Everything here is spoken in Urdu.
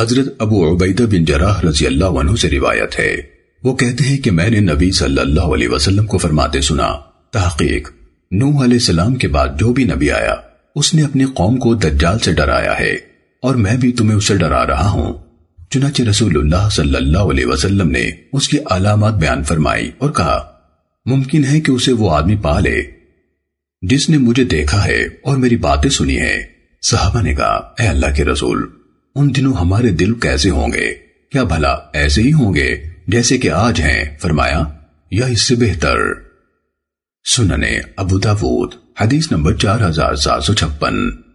حضرت ابو عبیدہ بن جراح رضی اللہ عنہ سے روایت ہے۔ وہ کہتے ہیں کہ میں نے نبی صلی اللہ علیہ وسلم کو فرماتے سنا، تحقیق۔ نوح علیہ السلام کے بعد جو بھی نبی آیا، اس نے اپنی قوم کو دجال سے ڈرایا ہے اور میں بھی تمہیں اسے ڈرا رہا ہوں۔ چنانچہ رسول اللہ صلی اللہ علیہ وسلم نے اس کی علامات بیان فرمائی اور کہا، ممکن ہے کہ اسے وہ آدمی پا لے۔ جس نے مجھے دیکھا ہے اور میری باتیں سنی ہے صحابہ نے کہا، اے اللہ کے رسول ان دنوں ہمارے دل کیسے ہوں گے؟ کیا بھلا ایسے ہی ہوں گے جیسے کہ آج ہیں؟ فرمایا، یا اس سے بہتر۔ سننے ابو داود، حدیث نمبر چار ہزار سات سو چھپن۔